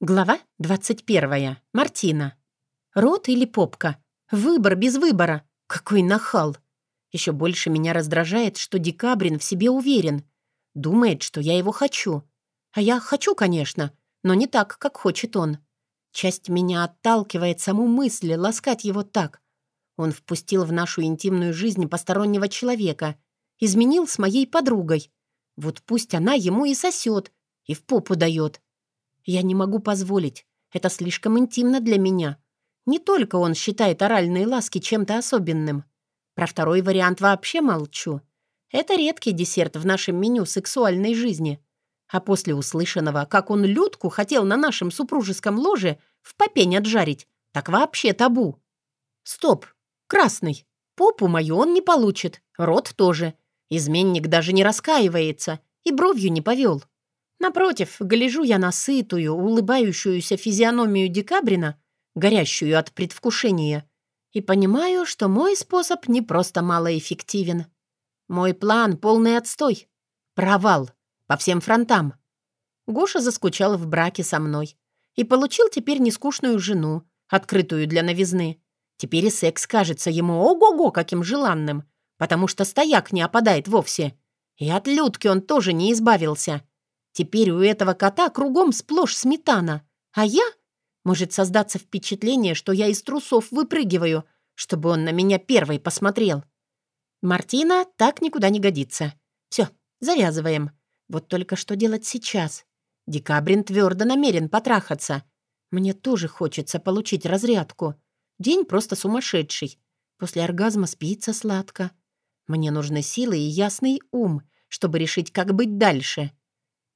Глава 21. Мартина. Рот или попка? Выбор без выбора. Какой нахал. Еще больше меня раздражает, что Декабрин в себе уверен. Думает, что я его хочу. А я хочу, конечно, но не так, как хочет он. Часть меня отталкивает саму мысль ласкать его так. Он впустил в нашу интимную жизнь постороннего человека. Изменил с моей подругой. Вот пусть она ему и сосет, и в попу дает. Я не могу позволить. Это слишком интимно для меня. Не только он считает оральные ласки чем-то особенным. Про второй вариант вообще молчу. Это редкий десерт в нашем меню сексуальной жизни. А после услышанного, как он Людку хотел на нашем супружеском ложе в попень отжарить, так вообще табу. Стоп. Красный. Попу мою он не получит. Рот тоже. Изменник даже не раскаивается и бровью не повел. Напротив, гляжу я на сытую, улыбающуюся физиономию Декабрина, горящую от предвкушения, и понимаю, что мой способ не просто малоэффективен. Мой план — полный отстой. Провал. По всем фронтам. Гоша заскучал в браке со мной и получил теперь нескучную жену, открытую для новизны. Теперь и секс кажется ему ого-го каким желанным, потому что стояк не опадает вовсе. И от Людки он тоже не избавился — Теперь у этого кота кругом сплошь сметана. А я? Может создаться впечатление, что я из трусов выпрыгиваю, чтобы он на меня первый посмотрел. Мартина так никуда не годится. Все, завязываем. Вот только что делать сейчас? Декабрин твердо намерен потрахаться. Мне тоже хочется получить разрядку. День просто сумасшедший. После оргазма спится сладко. Мне нужны силы и ясный ум, чтобы решить, как быть дальше.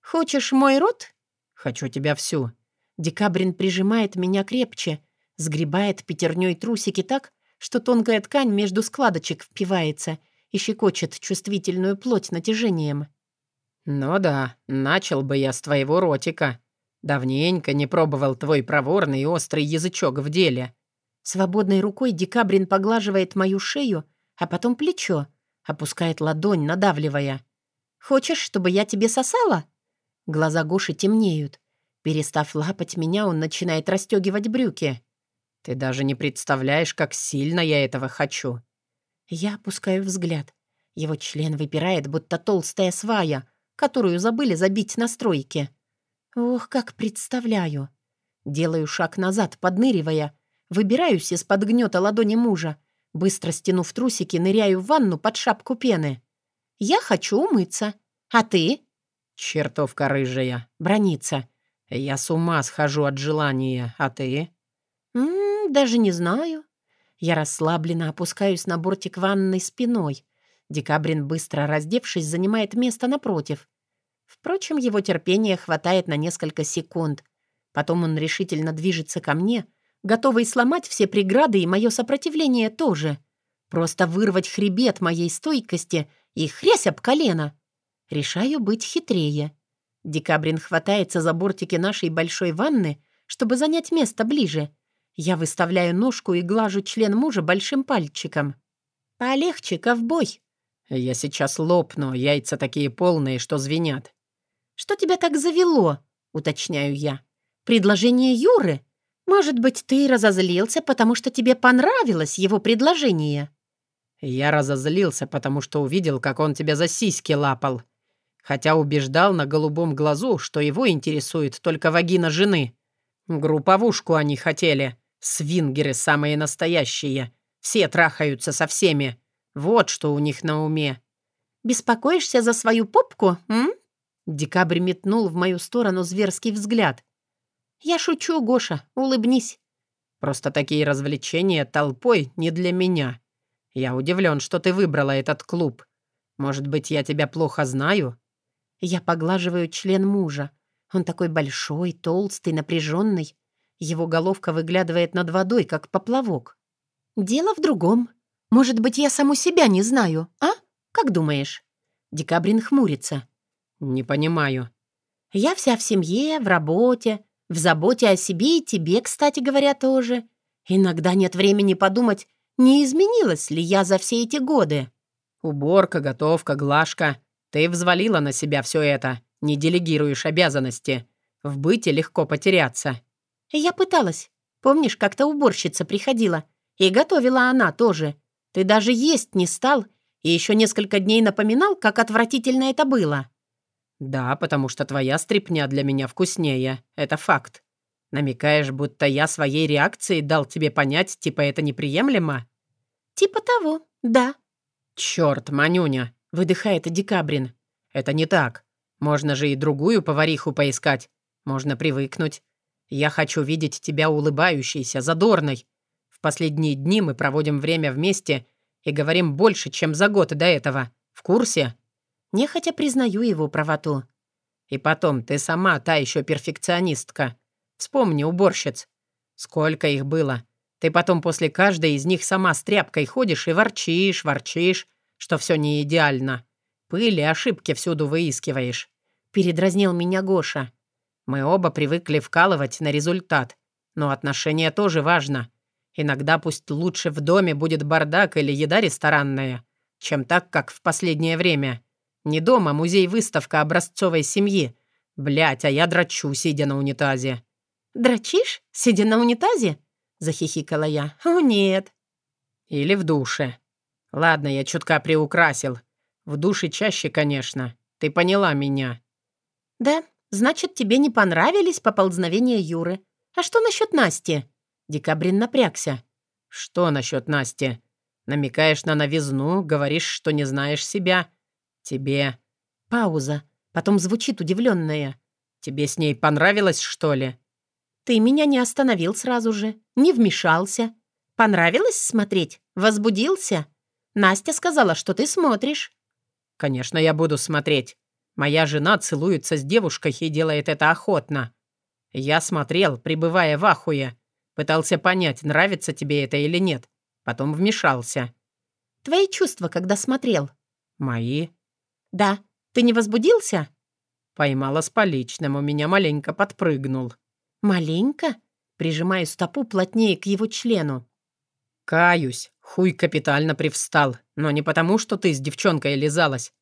«Хочешь мой рот?» «Хочу тебя всю». Декабрин прижимает меня крепче, сгребает пятерней трусики так, что тонкая ткань между складочек впивается и щекочет чувствительную плоть натяжением. «Ну да, начал бы я с твоего ротика. Давненько не пробовал твой проворный и острый язычок в деле». Свободной рукой Декабрин поглаживает мою шею, а потом плечо, опускает ладонь, надавливая. «Хочешь, чтобы я тебе сосала?» Глаза Гоши темнеют. Перестав лапать меня, он начинает расстегивать брюки. «Ты даже не представляешь, как сильно я этого хочу». Я опускаю взгляд. Его член выпирает, будто толстая свая, которую забыли забить на стройке. Ох, как представляю. Делаю шаг назад, подныривая. Выбираюсь из-под гнета ладони мужа. Быстро стянув трусики, ныряю в ванну под шапку пены. «Я хочу умыться. А ты?» «Чертовка рыжая, бронится. Я с ума схожу от желания, а ты?» «М -м, «Даже не знаю». Я расслабленно опускаюсь на бортик ванной спиной. Декабрин, быстро раздевшись, занимает место напротив. Впрочем, его терпения хватает на несколько секунд. Потом он решительно движется ко мне, готовый сломать все преграды и мое сопротивление тоже. Просто вырвать хребет моей стойкости и хрясь об колено. Решаю быть хитрее. Декабрин хватается за бортики нашей большой ванны, чтобы занять место ближе. Я выставляю ножку и глажу член мужа большим пальчиком. «Полегче, ковбой!» «Я сейчас лопну, яйца такие полные, что звенят». «Что тебя так завело?» — уточняю я. «Предложение Юры? Может быть, ты разозлился, потому что тебе понравилось его предложение?» «Я разозлился, потому что увидел, как он тебя за сиськи лапал хотя убеждал на голубом глазу, что его интересует только вагина жены. Групповушку они хотели. Свингеры самые настоящие. Все трахаются со всеми. Вот что у них на уме. «Беспокоишься за свою попку, м?» Декабрь метнул в мою сторону зверский взгляд. «Я шучу, Гоша, улыбнись». «Просто такие развлечения толпой не для меня. Я удивлен, что ты выбрала этот клуб. Может быть, я тебя плохо знаю?» Я поглаживаю член мужа. Он такой большой, толстый, напряженный. Его головка выглядывает над водой, как поплавок. Дело в другом. Может быть, я саму себя не знаю, а? Как думаешь? Декабрин хмурится. Не понимаю. Я вся в семье, в работе, в заботе о себе и тебе, кстати говоря, тоже. Иногда нет времени подумать, не изменилась ли я за все эти годы. Уборка, готовка, глажка. Ты взвалила на себя все это, не делегируешь обязанности. В быте легко потеряться». «Я пыталась. Помнишь, как-то уборщица приходила? И готовила она тоже. Ты даже есть не стал и еще несколько дней напоминал, как отвратительно это было». «Да, потому что твоя стряпня для меня вкуснее. Это факт. Намекаешь, будто я своей реакцией дал тебе понять, типа это неприемлемо?» «Типа того, да». «Чёрт, Манюня!» — выдыхает Декабрин. «Это не так. Можно же и другую повариху поискать. Можно привыкнуть. Я хочу видеть тебя улыбающейся, задорной. В последние дни мы проводим время вместе и говорим больше, чем за год до этого. В курсе?» Нехотя признаю его правоту. И потом, ты сама та еще перфекционистка. Вспомни уборщиц. Сколько их было. Ты потом после каждой из них сама с тряпкой ходишь и ворчишь, ворчишь, что все не идеально. Пыли, ошибки всюду выискиваешь. Передразнил меня Гоша. Мы оба привыкли вкалывать на результат. Но отношения тоже важно. Иногда пусть лучше в доме будет бардак или еда ресторанная, чем так, как в последнее время. Не дома, музей-выставка образцовой семьи. Блять, а я драчу, сидя на унитазе». «Дрочишь, сидя на унитазе?» — захихикала я. «О, нет». «Или в душе. Ладно, я чутка приукрасил. В душе чаще, конечно. Ты поняла меня». «Да, значит, тебе не понравились поползновения Юры. А что насчет Насти?» Декабрин напрягся. «Что насчет Насти? Намекаешь на новизну, говоришь, что не знаешь себя. «Тебе...» Пауза. Потом звучит удивленная. «Тебе с ней понравилось, что ли?» «Ты меня не остановил сразу же, не вмешался. Понравилось смотреть? Возбудился? Настя сказала, что ты смотришь». «Конечно, я буду смотреть. Моя жена целуется с девушкой и делает это охотно. Я смотрел, пребывая в ахуе. Пытался понять, нравится тебе это или нет. Потом вмешался». «Твои чувства, когда смотрел?» «Мои?» «Да. Ты не возбудился?» Поймала с поличным, у меня маленько подпрыгнул. «Маленько?» Прижимаю стопу плотнее к его члену. «Каюсь, хуй капитально привстал, но не потому, что ты с девчонкой лизалась.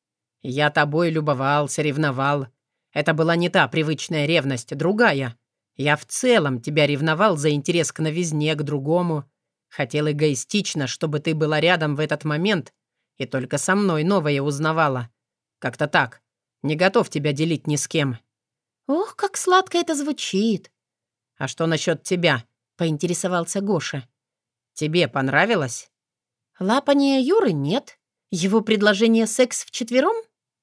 Я тобой любовался, ревновал. Это была не та привычная ревность, другая. Я в целом тебя ревновал за интерес к новизне, к другому. Хотел эгоистично, чтобы ты была рядом в этот момент и только со мной новое узнавала. Как-то так. Не готов тебя делить ни с кем». «Ох, как сладко это звучит!» «А что насчет тебя?» — поинтересовался Гоша. «Тебе понравилось?» «Лапания Юры нет. Его предложение секс вчетвером?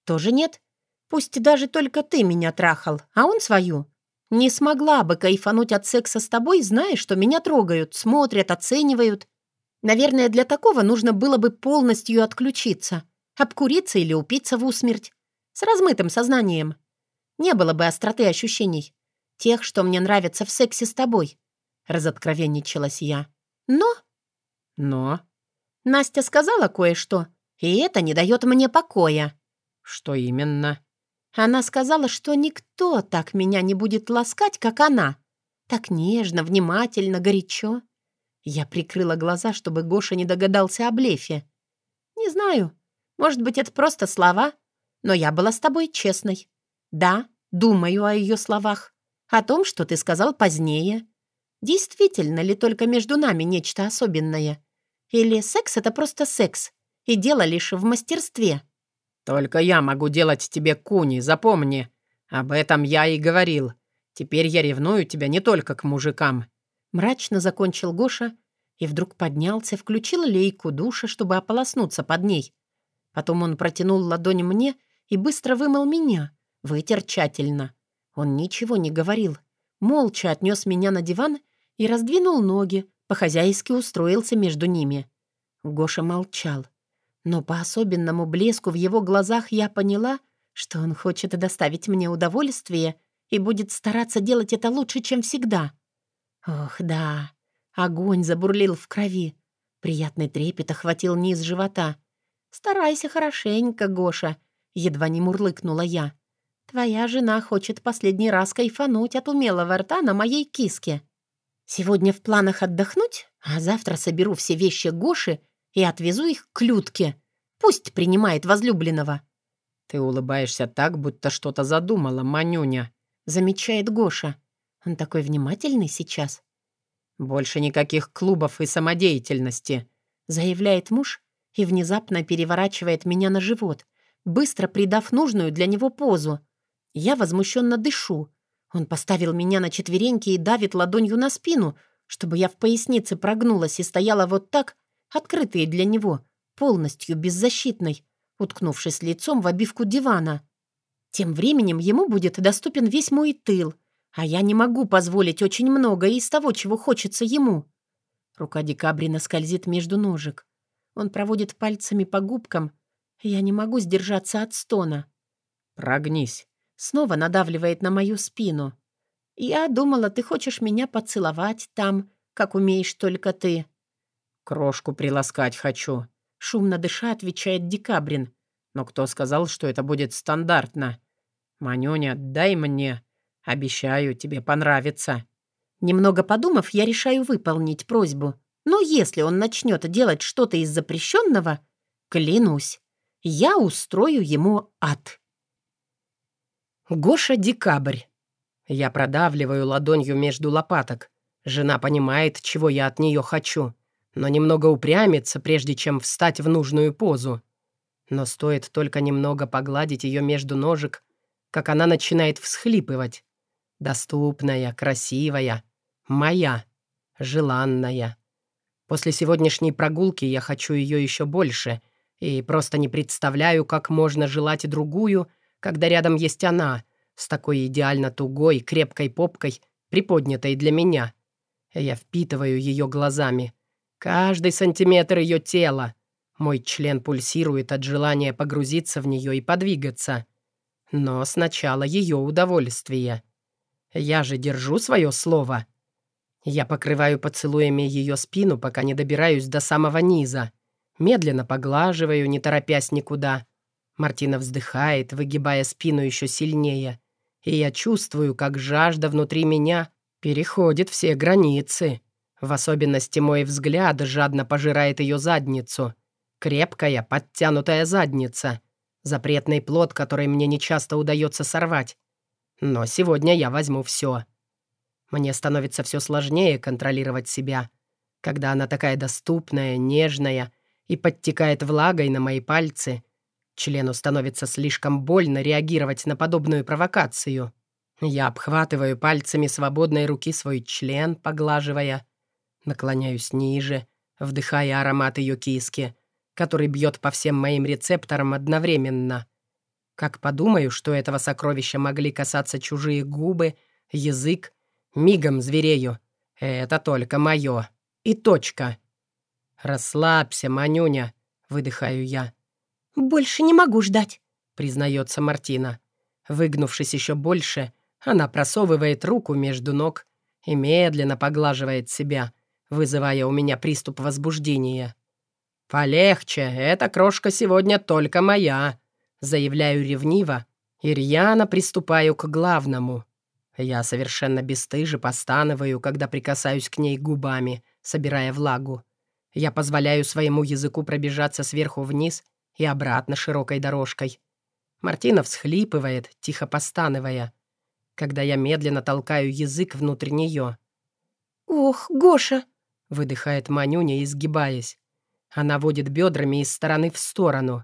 Тоже нет. Пусть даже только ты меня трахал, а он свою. Не смогла бы кайфануть от секса с тобой, зная, что меня трогают, смотрят, оценивают. Наверное, для такого нужно было бы полностью отключиться. Обкуриться или упиться в усмерть. С размытым сознанием. Не было бы остроты ощущений. Тех, что мне нравятся в сексе с тобой. Разоткровенничалась я. Но... Но... Настя сказала кое-что, и это не дает мне покоя. Что именно? Она сказала, что никто так меня не будет ласкать, как она. Так нежно, внимательно, горячо. Я прикрыла глаза, чтобы Гоша не догадался о блефе. Не знаю, может быть, это просто слова, но я была с тобой честной. Да, думаю о ее словах, о том, что ты сказал позднее. Действительно ли только между нами нечто особенное? Или секс — это просто секс, и дело лишь в мастерстве?» «Только я могу делать тебе куни, запомни. Об этом я и говорил. Теперь я ревную тебя не только к мужикам». Мрачно закончил Гоша и вдруг поднялся, включил лейку душа, чтобы ополоснуться под ней. Потом он протянул ладонь мне и быстро вымыл меня, вытер тщательно. Он ничего не говорил, молча отнес меня на диван и раздвинул ноги, по-хозяйски устроился между ними. Гоша молчал. Но по особенному блеску в его глазах я поняла, что он хочет доставить мне удовольствие и будет стараться делать это лучше, чем всегда. Ох, да, огонь забурлил в крови. Приятный трепет охватил низ живота. «Старайся хорошенько, Гоша», — едва не мурлыкнула я. «Твоя жена хочет последний раз кайфануть от умелого рта на моей киске. Сегодня в планах отдохнуть, а завтра соберу все вещи Гоши и отвезу их к Людке. Пусть принимает возлюбленного». «Ты улыбаешься так, будто что-то задумала, Манюня», замечает Гоша. Он такой внимательный сейчас. «Больше никаких клубов и самодеятельности», заявляет муж и внезапно переворачивает меня на живот, быстро придав нужную для него позу. Я возмущенно дышу. Он поставил меня на четвереньки и давит ладонью на спину, чтобы я в пояснице прогнулась и стояла вот так, открытые для него, полностью беззащитной, уткнувшись лицом в обивку дивана. Тем временем ему будет доступен весь мой тыл, а я не могу позволить очень много из того, чего хочется ему. Рука Декабрина скользит между ножек. Он проводит пальцами по губкам. Я не могу сдержаться от стона. «Прогнись». Снова надавливает на мою спину. «Я думала, ты хочешь меня поцеловать там, как умеешь только ты». «Крошку приласкать хочу», — шумно дыша отвечает Декабрин. «Но кто сказал, что это будет стандартно? Манюня, дай мне. Обещаю, тебе понравится». Немного подумав, я решаю выполнить просьбу. Но если он начнет делать что-то из запрещенного, клянусь, я устрою ему ад. Гоша Декабрь. Я продавливаю ладонью между лопаток. Жена понимает, чего я от нее хочу, но немного упрямится, прежде чем встать в нужную позу. Но стоит только немного погладить ее между ножек, как она начинает всхлипывать. Доступная, красивая, моя, желанная. После сегодняшней прогулки я хочу ее еще больше и просто не представляю, как можно желать другую, когда рядом есть она, с такой идеально тугой, крепкой попкой, приподнятой для меня. Я впитываю ее глазами. Каждый сантиметр ее тела. Мой член пульсирует от желания погрузиться в нее и подвигаться. Но сначала ее удовольствие. Я же держу свое слово. Я покрываю поцелуями ее спину, пока не добираюсь до самого низа. Медленно поглаживаю, не торопясь никуда. Мартина вздыхает, выгибая спину еще сильнее. И я чувствую, как жажда внутри меня переходит все границы. В особенности мой взгляд жадно пожирает ее задницу. Крепкая, подтянутая задница. Запретный плод, который мне нечасто удается сорвать. Но сегодня я возьму все. Мне становится все сложнее контролировать себя, когда она такая доступная, нежная и подтекает влагой на мои пальцы. Члену становится слишком больно реагировать на подобную провокацию. Я обхватываю пальцами свободной руки свой член, поглаживая. Наклоняюсь ниже, вдыхая аромат ее киски, который бьет по всем моим рецепторам одновременно — как подумаю, что этого сокровища могли касаться чужие губы, язык, мигом зверею. Это только мое. И точка. «Расслабься, Манюня», — выдыхаю я. «Больше не могу ждать», — признается Мартина. Выгнувшись еще больше, она просовывает руку между ног и медленно поглаживает себя, вызывая у меня приступ возбуждения. «Полегче, эта крошка сегодня только моя», Заявляю ревниво и рьяно приступаю к главному. Я совершенно бесстыже постанываю, когда прикасаюсь к ней губами, собирая влагу. Я позволяю своему языку пробежаться сверху вниз и обратно широкой дорожкой. Мартина всхлипывает, тихо постанывая, когда я медленно толкаю язык внутрь нее. «Ох, Гоша!» — выдыхает Манюня, изгибаясь. Она водит бедрами из стороны в сторону.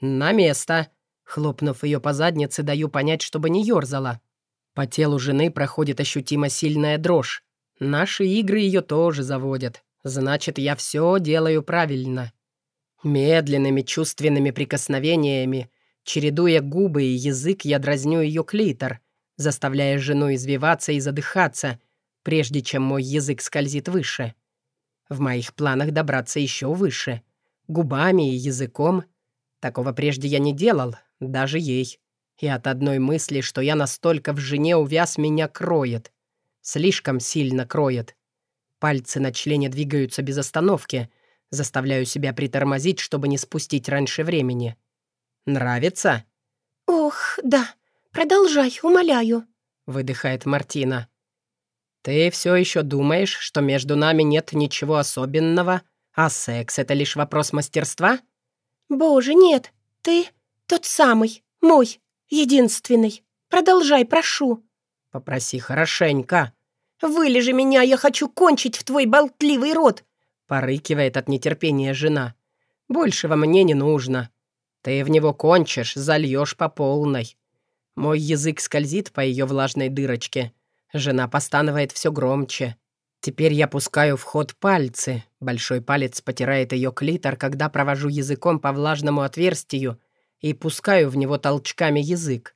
«На место!» Хлопнув ее по заднице, даю понять, чтобы не ерзала. По телу жены проходит ощутимо сильная дрожь. Наши игры ее тоже заводят. Значит, я все делаю правильно. Медленными чувственными прикосновениями, чередуя губы и язык, я дразню ее клитор, заставляя жену извиваться и задыхаться, прежде чем мой язык скользит выше. В моих планах добраться еще выше. Губами и языком — Такого прежде я не делал, даже ей. И от одной мысли, что я настолько в жене увяз, меня кроет. Слишком сильно кроет. Пальцы на члене двигаются без остановки. Заставляю себя притормозить, чтобы не спустить раньше времени. «Нравится?» «Ох, да. Продолжай, умоляю», — выдыхает Мартина. «Ты все еще думаешь, что между нами нет ничего особенного, а секс — это лишь вопрос мастерства?» «Боже, нет! Ты тот самый, мой, единственный. Продолжай, прошу!» Попроси хорошенько. «Вылежи меня, я хочу кончить в твой болтливый рот!» Порыкивает от нетерпения жена. «Большего мне не нужно. Ты в него кончишь, зальешь по полной». Мой язык скользит по ее влажной дырочке. Жена постанывает все громче. Теперь я пускаю в ход пальцы. Большой палец потирает ее клитор, когда провожу языком по влажному отверстию и пускаю в него толчками язык.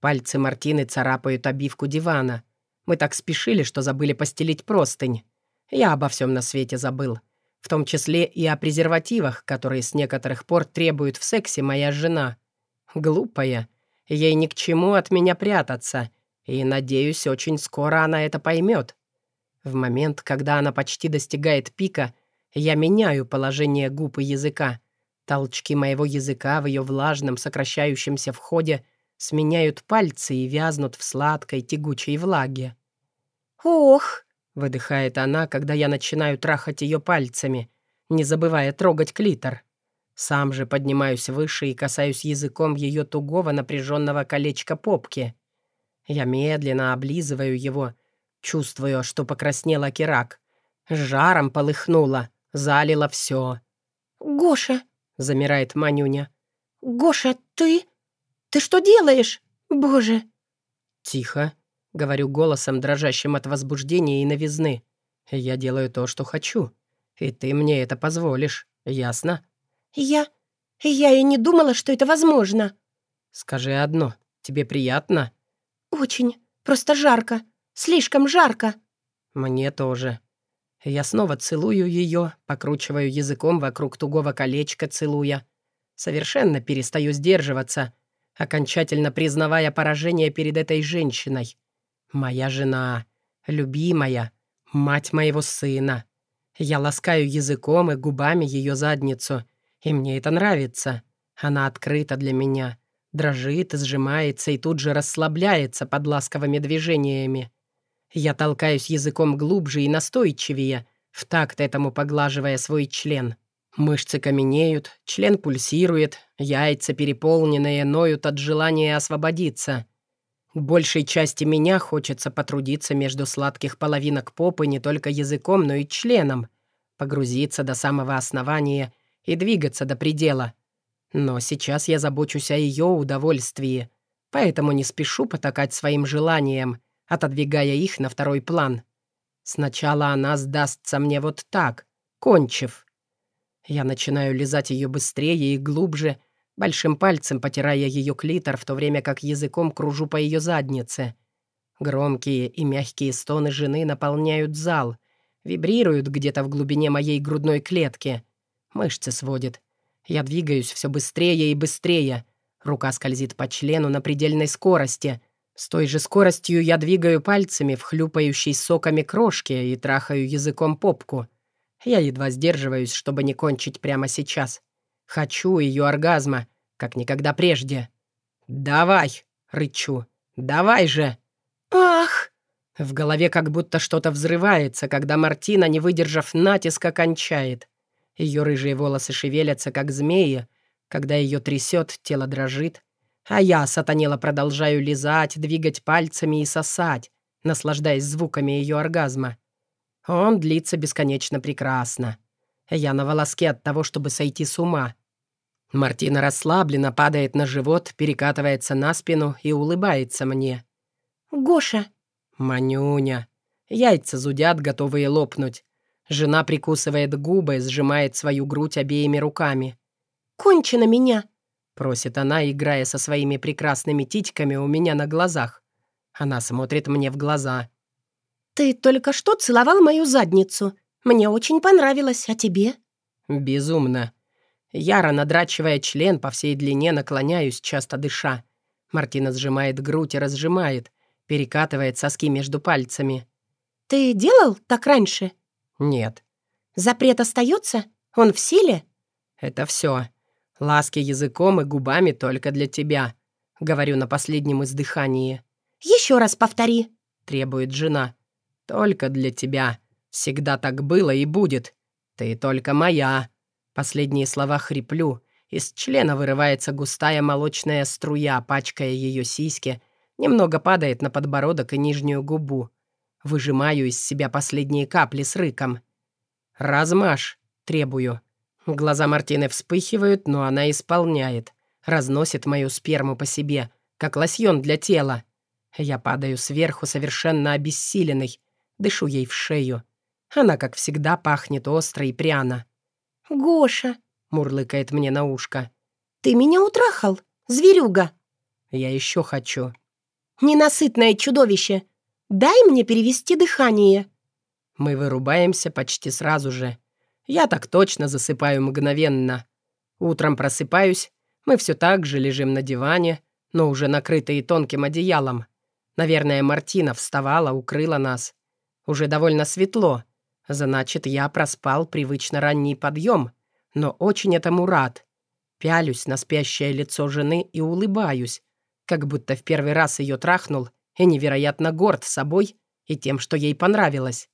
Пальцы Мартины царапают обивку дивана. Мы так спешили, что забыли постелить простынь. Я обо всем на свете забыл. В том числе и о презервативах, которые с некоторых пор требует в сексе моя жена. Глупая. Ей ни к чему от меня прятаться. И, надеюсь, очень скоро она это поймет. В момент, когда она почти достигает пика, я меняю положение губ и языка. Толчки моего языка в ее влажном, сокращающемся входе сменяют пальцы и вязнут в сладкой, тягучей влаге. «Ох!» — выдыхает она, когда я начинаю трахать ее пальцами, не забывая трогать клитор. Сам же поднимаюсь выше и касаюсь языком ее тугого напряженного колечка попки. Я медленно облизываю его, чувствую, что покраснела керак. Жаром полыхнула, залила все. «Гоша!» — замирает Манюня. «Гоша, ты? Ты что делаешь? Боже!» «Тихо», — говорю голосом, дрожащим от возбуждения и новизны. «Я делаю то, что хочу, и ты мне это позволишь, ясно?» «Я... я и не думала, что это возможно». «Скажи одно, тебе приятно?» «Очень. Просто жарко. Слишком жарко». «Мне тоже». Я снова целую ее, покручиваю языком вокруг тугого колечка, целуя. Совершенно перестаю сдерживаться, окончательно признавая поражение перед этой женщиной. Моя жена, любимая, мать моего сына. Я ласкаю языком и губами ее задницу, и мне это нравится. Она открыта для меня, дрожит, сжимается и тут же расслабляется под ласковыми движениями. Я толкаюсь языком глубже и настойчивее, в такт этому поглаживая свой член. Мышцы каменеют, член пульсирует, яйца, переполненные, ноют от желания освободиться. Большей части меня хочется потрудиться между сладких половинок попы не только языком, но и членом, погрузиться до самого основания и двигаться до предела. Но сейчас я забочусь о ее удовольствии, поэтому не спешу потакать своим желаниям, отодвигая их на второй план. Сначала она сдастся мне вот так, кончив. Я начинаю лизать ее быстрее и глубже, большим пальцем потирая ее клитор, в то время как языком кружу по ее заднице. Громкие и мягкие стоны жены наполняют зал, вибрируют где-то в глубине моей грудной клетки. Мышцы сводит. Я двигаюсь все быстрее и быстрее. Рука скользит по члену на предельной скорости — с той же скоростью я двигаю пальцами в хлюпающей соками крошке и трахаю языком попку. Я едва сдерживаюсь, чтобы не кончить прямо сейчас. Хочу ее оргазма, как никогда прежде. «Давай!» — рычу. «Давай же!» «Ах!» В голове как будто что-то взрывается, когда Мартина, не выдержав натиска, кончает. Ее рыжие волосы шевелятся, как змеи. Когда ее трясет, тело дрожит. А я, сатанела, продолжаю лизать, двигать пальцами и сосать, наслаждаясь звуками ее оргазма. Он длится бесконечно прекрасно. Я на волоске от того, чтобы сойти с ума. Мартина расслабленно падает на живот, перекатывается на спину и улыбается мне. «Гоша!» «Манюня!» Яйца зудят, готовые лопнуть. Жена прикусывает губы, сжимает свою грудь обеими руками. «Кончи на меня!» Просит она, играя со своими прекрасными титьками у меня на глазах. Она смотрит мне в глаза. «Ты только что целовал мою задницу. Мне очень понравилось, а тебе?» «Безумно». Яро, надрачивая член по всей длине, наклоняюсь, часто дыша. Мартина сжимает грудь и разжимает, перекатывает соски между пальцами. «Ты делал так раньше?» «Нет». «Запрет остается? Он в силе?» «Это все. Ласки языком и губами только для тебя», — говорю на последнем издыхании. «Еще раз повтори», — требует жена. «Только для тебя. Всегда так было и будет. Ты только моя». Последние слова хриплю. Из члена вырывается густая молочная струя, пачкая ее сиськи, Немного падает на подбородок и нижнюю губу. Выжимаю из себя последние капли с рыком. «Размажь!» — требую. Глаза Мартины вспыхивают, но она исполняет. Разносит мою сперму по себе, как лосьон для тела. Я падаю сверху, совершенно обессиленный. Дышу ей в шею. Она, как всегда, пахнет остро и пряно. «Гоша!» — мурлыкает мне на ушко. «Ты меня утрахал, зверюга!» «Я еще хочу». «Ненасытное чудовище! Дай мне перевести дыхание!» Мы вырубаемся почти сразу же. Я так точно засыпаю мгновенно. Утром просыпаюсь, мы все так же лежим на диване, но уже накрытые тонким одеялом. Наверное, Мартина вставала, укрыла нас. Уже довольно светло. Значит, я проспал привычно ранний подъем, но очень этому рад. Пялюсь на спящее лицо жены и улыбаюсь, как будто в первый раз ее трахнул и невероятно горд собой и тем, что ей понравилось.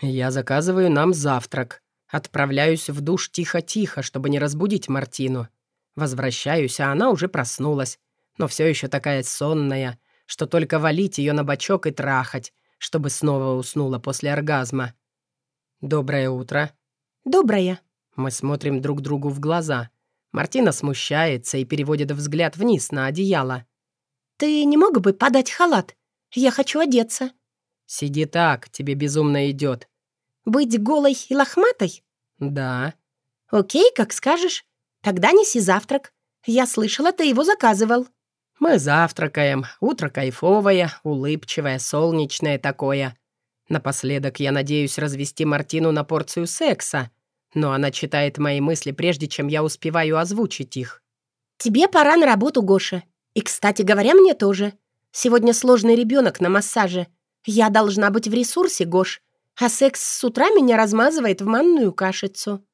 Я заказываю нам завтрак. Отправляюсь в душ тихо-тихо, чтобы не разбудить Мартину. Возвращаюсь, а она уже проснулась, но все еще такая сонная, что только валить ее на бочок и трахать, чтобы снова уснула после оргазма. «Доброе утро». «Доброе». Мы смотрим друг другу в глаза. Мартина смущается и переводит взгляд вниз на одеяло. «Ты не мог бы подать халат? Я хочу одеться». «Сиди так, тебе безумно идет». «Быть голой и лохматой?» «Да». «Окей, как скажешь. Тогда неси завтрак. Я слышала, ты его заказывал». Мы завтракаем. Утро кайфовое, улыбчивое, солнечное такое. Напоследок я надеюсь развести Мартину на порцию секса, но она читает мои мысли, прежде чем я успеваю озвучить их. «Тебе пора на работу, Гоша. И, кстати говоря, мне тоже. Сегодня сложный ребенок на массаже. Я должна быть в ресурсе, Гош, а секс с утра меня размазывает в манную кашицу».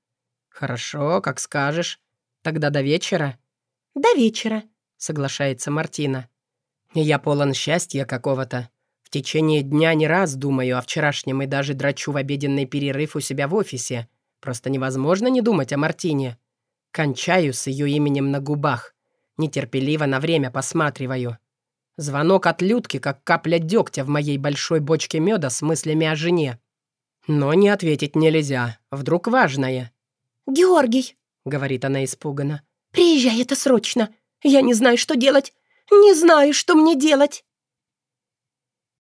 «Хорошо, как скажешь. Тогда до вечера?» «До вечера», — соглашается Мартина. «Я полон счастья какого-то. В течение дня не раз думаю о вчерашнем и даже драчу в обеденный перерыв у себя в офисе. Просто невозможно не думать о Мартине. Кончаю с ее именем на губах. Нетерпеливо на время посматриваю. Звонок от Людки, как капля дегтя в моей большой бочке меда с мыслями о жене. Но не ответить нельзя. Вдруг важное. «Георгий», — говорит она испуганно, — «приезжай, это срочно. Я не знаю, что делать. Не знаю, что мне делать».